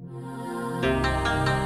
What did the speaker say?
Música